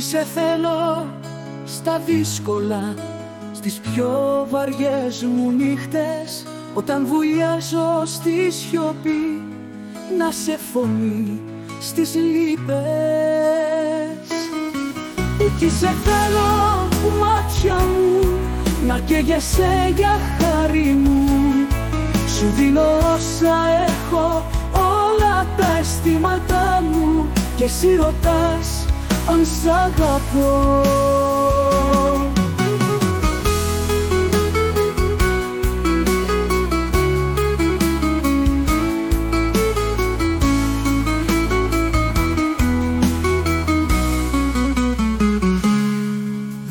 σε θέλω στα δύσκολα Στις πιο βαριές μου νύχτες. Όταν βουλιάζω στη σιωπή Να σε φωνεί στις λύπες. Εκεί σε θέλω μάτια μου Να καίγεσαι για χάρη μου. Σου δίνω όσα έχω όλα τα αισθήματά μου. Και εσύ ρωτάς αν σ' αγαπώ.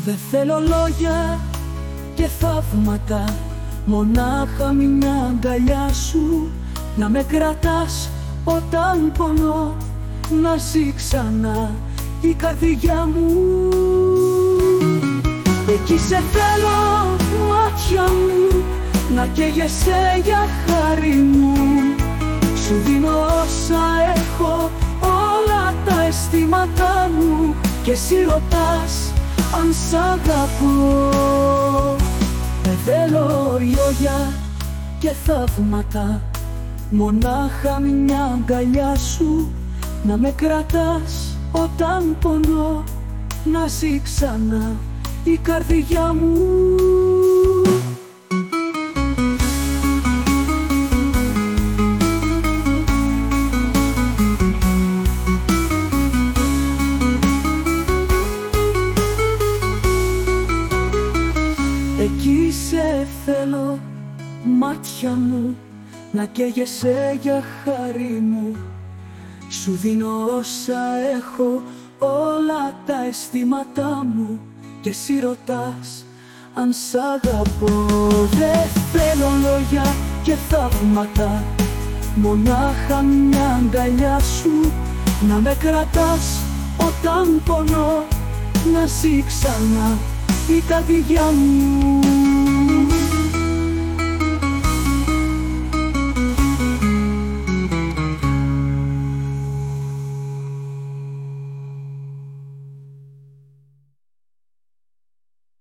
Δεν θέλω λόγια και θαύματα Μονάχα μια αγκαλιά σου. Να με κρατάς όταν πονώ Να ζει ξανά η καρδιά μου. Εκεί σε θέλω μάτια μου Να καίγεσαι για χάρη μου. Σου δίνω όσα έχω όλα τα αισθήματά μου. Και εσύ ρωτάς αν σ' αγαπώ. Δεν θέλω λόγια και θαύματα. Μονάχα μια αγκαλιά σου να με κρατάς όταν πονώ να ζει ξανά η καρδιά μου. Εκεί σε θέλω μάτια μου να καίγεσαι για χάρη μου σου δίνω όσα έχω όλα τα αισθήματά μου. Και εσύ ρωτάς αν σ' αγαπώ. Δεν θέλω λόγια και θαύματα. Μονάχα μια αγκαλιά σου Να με κρατάς όταν πονώ. Να ζει ξανά η καρδιά μου